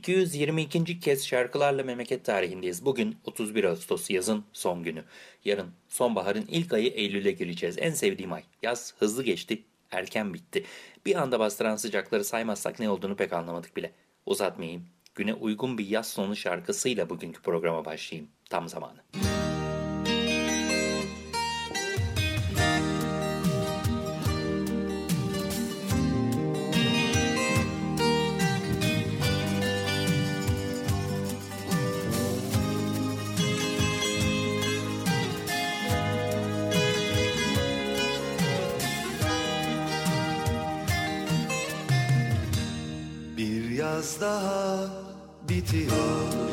222. kez şarkılarla memleket tarihindeyiz. Bugün 31 Ağustos yazın son günü. Yarın sonbaharın ilk ayı Eylül'e gireceğiz. En sevdiğim ay. Yaz hızlı geçti, erken bitti. Bir anda bastıran sıcakları saymazsak ne olduğunu pek anlamadık bile. Uzatmayayım. Güne uygun bir yaz sonu şarkısıyla bugünkü programa başlayayım. Tam zamanı. Müzik bitiyor.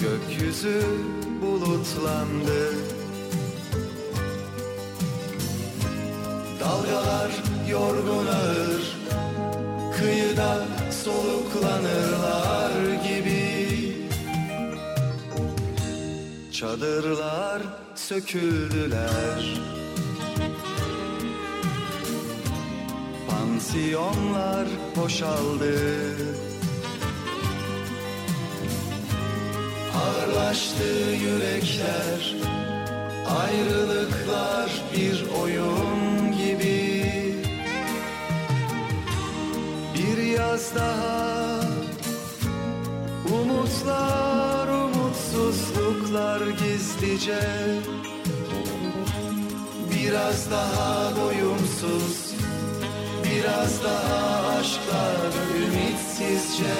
Gökyüzü bulutlandı. Dalgalar yorgun ağır Kıyıda soluklanırlar gibi. Çadırlar söküldüler pansiyonlar boşaldı. Ağırlaştı yürekler Ayrılıklar bir oyun gibi. Bir yaz daha Umutlar, umutsuzluklar gizlice. Biraz daha doyumsuz Biraz daha aşklar ümitsizce.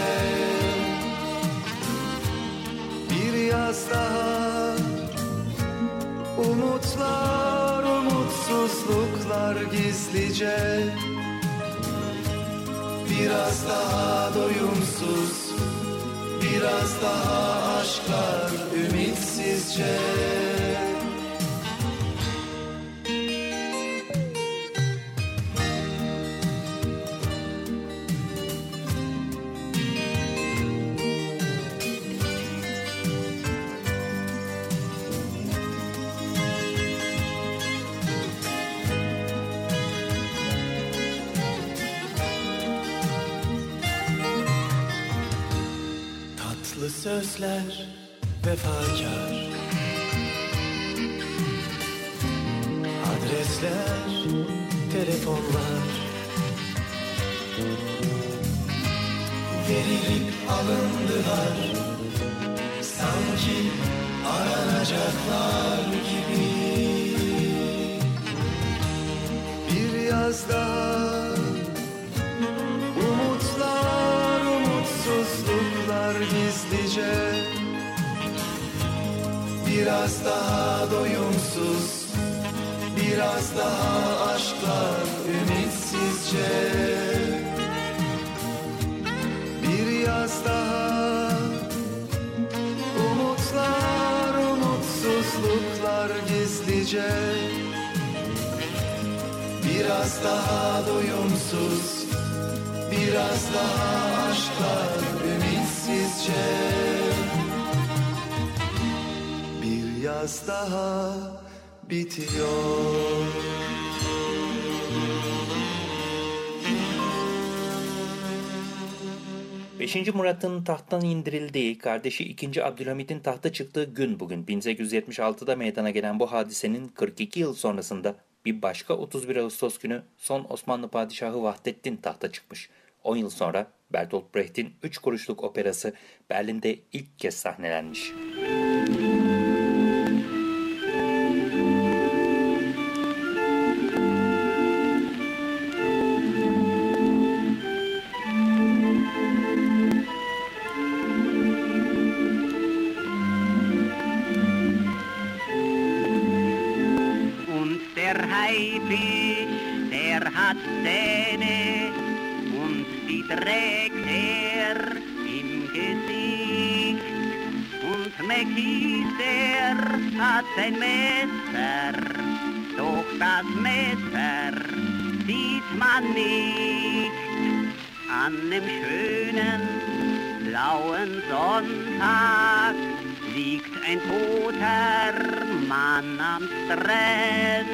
Bir yaz daha. Umutlar, umutsuzluklar gizlice. Biraz daha doyumsuz Biraz daha aşklar ümitsizce sözler vefakar. Adresler, telefonlar. Verilip alındılar. Sanki aranacaklar gizlice Biraz daha doyumsuz Biraz daha aşklar ümitsizce. Bir yaz daha Umutlar, umutsuzluklar gizlice. Biraz daha doyumsuz Biraz daha aşklar ümitsizce yaz daha bitiyor Beşinci Murat'ın tahttan indirildiği, kardeşi 2. Abdülhamid'in tahta çıktığı gün bugün 1876'da meydana gelen bu hadisenin 42 yıl sonrasında bir başka 31 Ağustos günü son Osmanlı Padişahı Vahdettin tahta çıkmış. 10 yıl sonra Bertolt Brecht'in 3 kuruşluk operası Berlin'de ilk kez sahnelenmiş. der sein Messer, doch das Messer sieht man nicht an dem schönen blauen Sonntag liegt ein toter Mann am Strand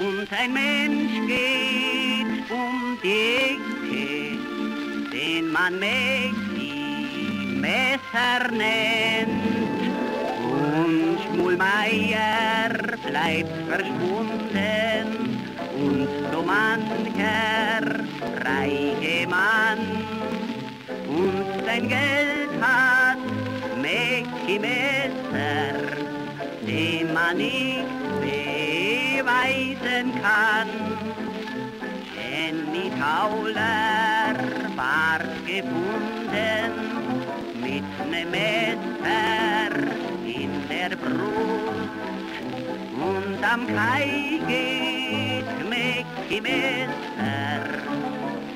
und ein Mensch geht um die Ecke, den man Mäcki Messer nennt. Und Schmulmeier bleibt verschwunden und so mancher reiche Mann und sein Geld hat Messer, den man nicht beweisen kann. Jenny Tauler war gebunden mit nem Messer der Brust und am Kai geht Mäcki Messer,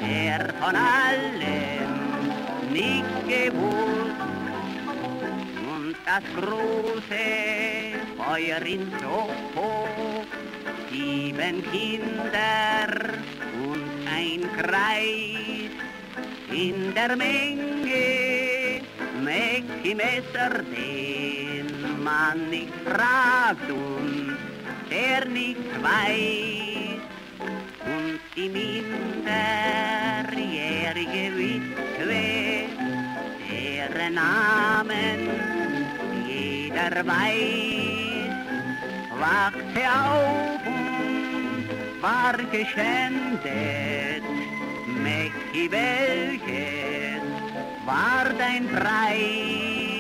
der von allem nicht gewusst. Und das große Feuer in Soho, sieben Kinder und ein Kreis in der Menge, Mäcki Messer, den man nicht fragt und der nicht weiß und die minderjährige Witwe, deren Namen jeder weiß, wachte auf und war geschändet. Mäcki, welches war dein Preis?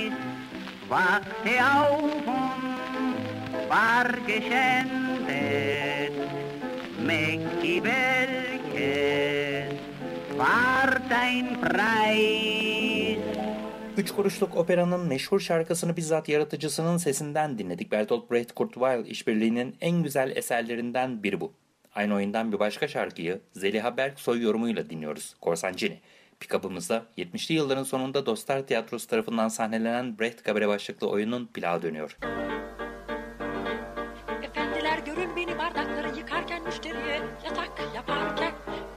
Wachte auf und war geschändet. Mäcki, welches var dein Preis? Üç kuruşluk operanın meşhur şarkısını bizzat yaratıcısının sesinden dinledik. Bertolt Brecht Kurt Weill işbirliğinin en güzel eserlerinden biri bu. Aynı oyundan bir başka şarkıyı Zeliha Berksoy yorumuyla dinliyoruz. Korsancini. Pikabımızda 70'li yılların sonunda Dostlar Tiyatrosu tarafından sahnelenen Brecht Kabare başlıklı oyunun plağı dönüyor. Efendiler görün beni bardakları yıkarken müşteriye yatak yaparken.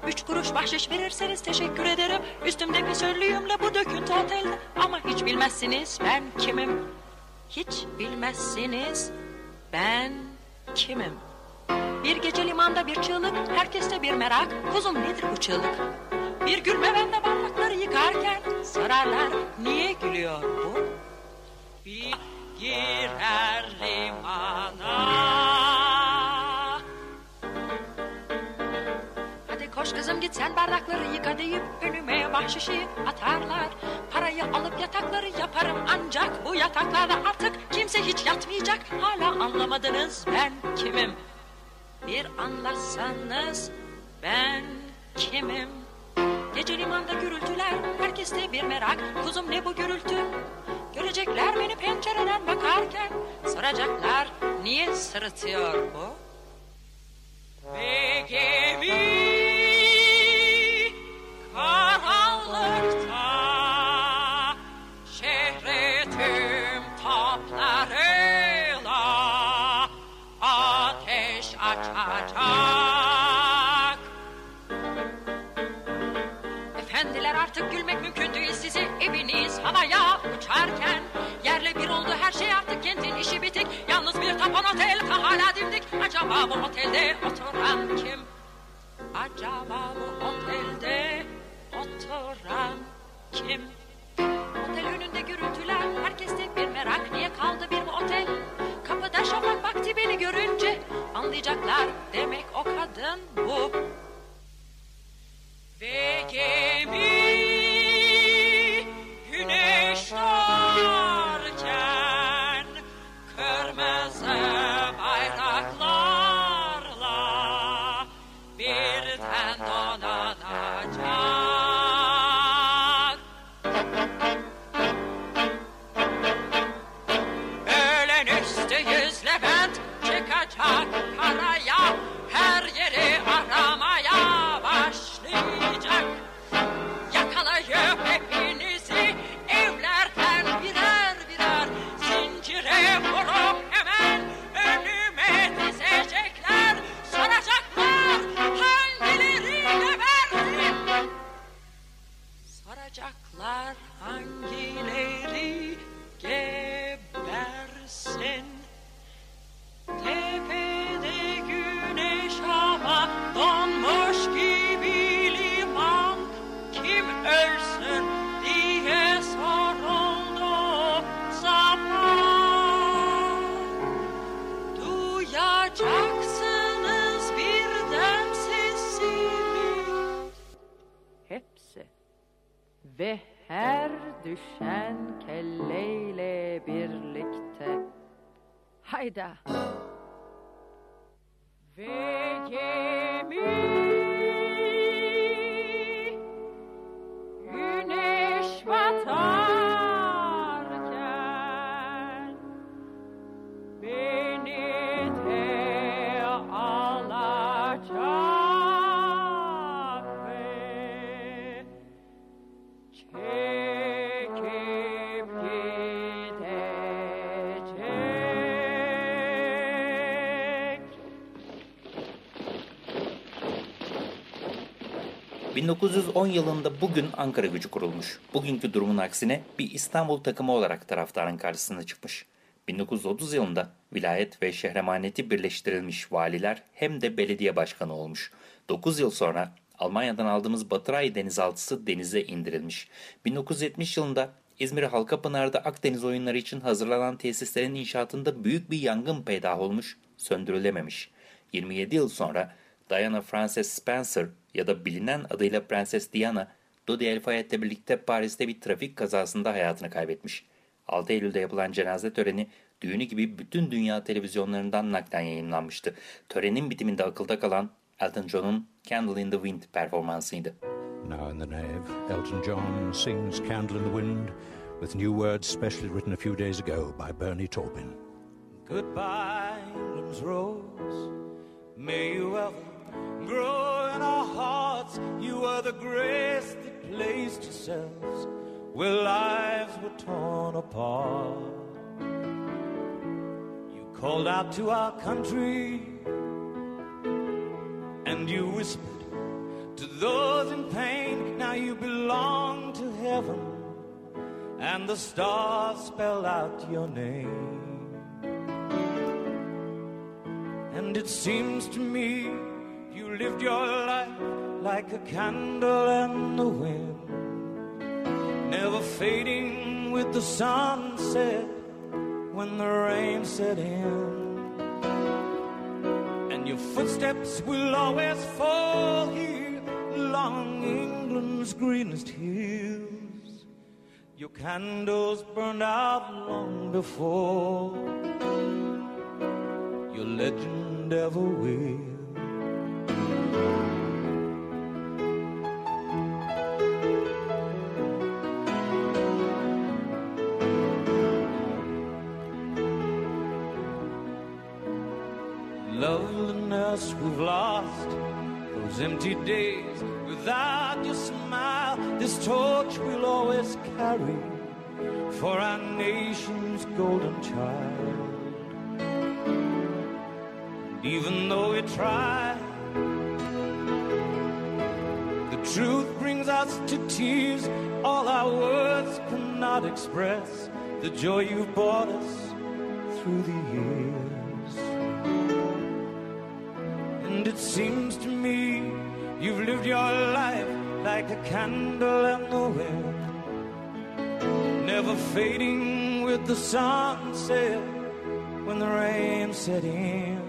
Üç kuruş bahşiş verirseniz teşekkür ederim. Üstümde pisörlüğümle bu döküntü otelde Ama hiç bilmezsiniz ben kimim. Hiç bilmezsiniz ben kimim. Bir gece limanda bir çığlık Herkeste bir merak. Kuzum nedir bu çığlık Bir gülme ben de bardakları yıkarken Sorarlar niye gülüyor bu bir girer limana. Hadi koş kızım git sen bardakları yıka deyip önüme bahşişi atarlar. Parayı alıp yatakları yaparım ancak bu yataklarda artık kimse hiç yatmayacak. Hala anlamadınız ben kimim? Bir anlatsanız ben kimim? Gece limanda gürültüler, herkeste bir merak. Kuzum ne bu gürültü? Görecekler beni pencereden bakarken. Soracaklar niye sırıtıyor bu? Uçarken Yerle bir oldu her şey artık kentin işi bitik Yalnız bir tapan otel hala dimdik Acaba bu otelde oturan kim? Acaba bu otelde oturan kim? Otel önünde gürültüler herkeste bir merak Niye kaldı bir bu otel? Kapıda şafak vakti beni görünce Anlayacaklar demek o kadın bu ve gemi Kaçacaklar hangileri gebersin? Düşen kelleyle birlikte. Hayda 1910 yılında bugün Ankara gücü kurulmuş. Bugünkü durumun aksine bir İstanbul takımı olarak taraftarın karşısına çıkmış. 1930 yılında vilayet ve şehremaneti birleştirilmiş valiler hem de belediye başkanı olmuş. 9 yıl sonra Almanya'dan aldığımız Batıray denizaltısı denize indirilmiş. 1970 yılında İzmir Halkapınar'da Akdeniz oyunları için hazırlanan tesislerin inşaatında büyük bir yangın peydah olmuş, söndürülememiş. 27 yıl sonra Diana Frances Spencer ya da bilinen adıyla Prenses Diana, Dodi El Fayed'le birlikte Paris'te bir trafik kazasında hayatını kaybetmiş. 6 Eylül'de yapılan cenaze töreni düğünü gibi bütün dünya televizyonlarından naklen yayınlanmıştı. Törenin bitiminde akılda kalan Elton John'un Candle in the Wind performansıydı. Now in the nave, Elton John sings Candle in the Wind with new words specially written a few days ago by Bernie Taupin. Goodbye, England's rose. May you ever grow hearts. You are the grace that placed yourselves where lives were torn apart. You called out to our country and you whispered to those in pain. Now you belong to heaven and the stars spell out your name. And it seems to me you lived your life like a candle in the wind, never fading with the sunset when the rain set in. And your footsteps will always fall here along England's greenest hills. Your candles burned out long before your legend ever will. Loveliness we've lost, those empty days without your smile. This torch we'll always carry for our nation's golden child. Even though we try, the truth brings us to tears. All our words cannot express the joy you've brought us through the years. And it seems to me you've lived your life like a candle in the wind, never fading with the sunset when the rain set in.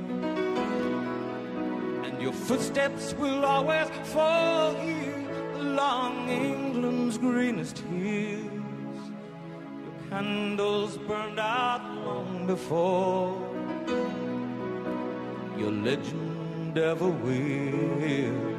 And your footsteps will always fall here along England's greenest hills. Your candles burned out long before your legend ever will.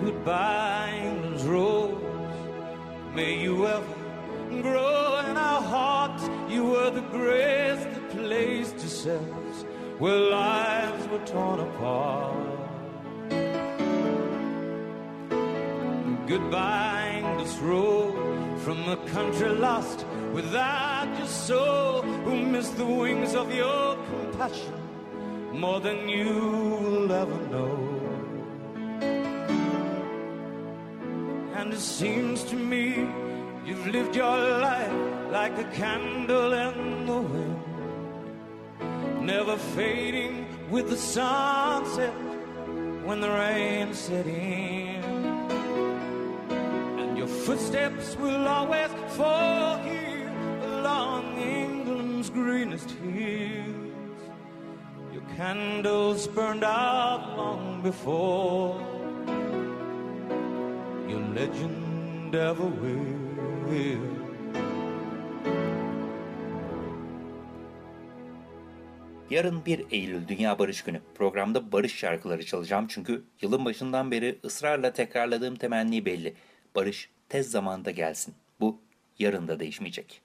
Goodbye, England's rose. May you ever grow in our hearts. You were the grace that placed yourselves where lives were torn apart. Goodbye, English road from a country lost without your soul, who missed the wings of your compassion more than you will ever know. And it seems to me you've lived your life like a candle in the wind, never fading with the sunset when the rain set in. Footsteps will always fall here along England's greenest hills. Your candles burned out long before. Your legend ever will. Yarın 1 Eylül Dünya Barış Günü. Programda barış şarkıları çalacağım çünkü yılın başından beri ısrarla tekrarladığım temenni belli. Barış tez zamanda gelsin. Bu yarın da değişmeyecek.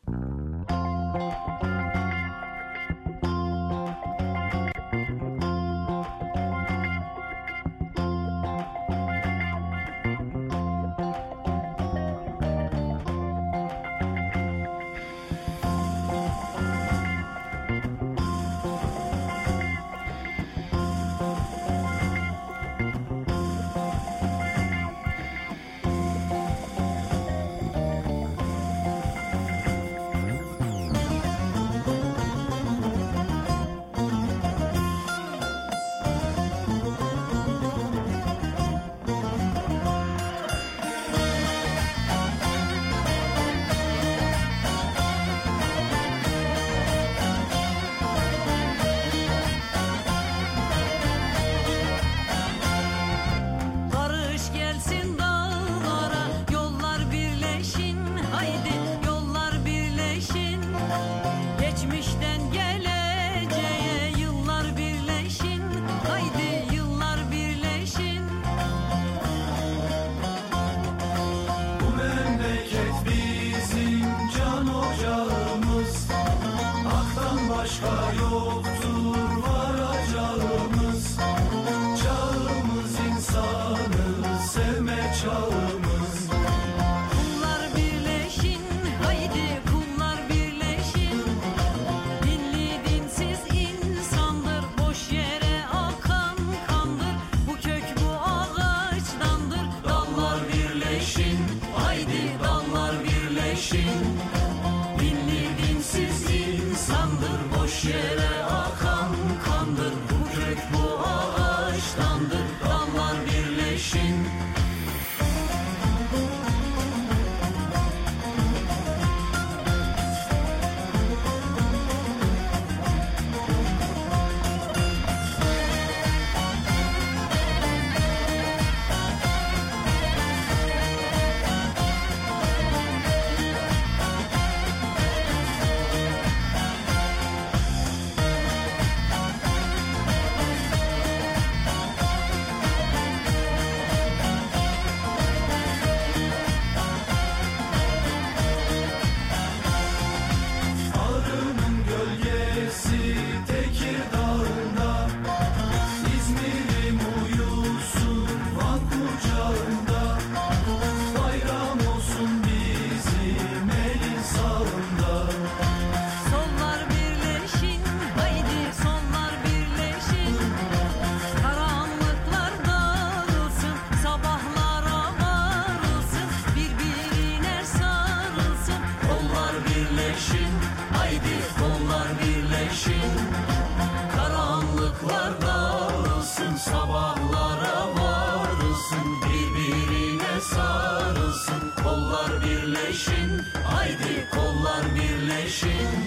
wishing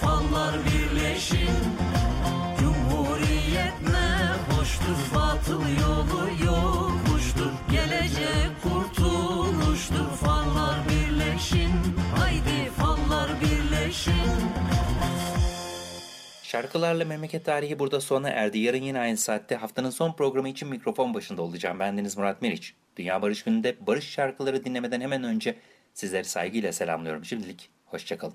fallar birleşin Cumhuriyet ne hoştur batıl yolu yokmuştur Gelecek kurtuluştur fallar birleşin Haydi fallar birleşin Şarkılarla Memleket Tarihi burada sona erdi. Yarın yine aynı saatte haftanın son programı için mikrofon başında olacağım. Bendeniz Murat Meriç. Dünya Barış Günü'nde barış şarkıları dinlemeden hemen önce sizleri saygıyla selamlıyorum. Şimdilik hoşçakalın.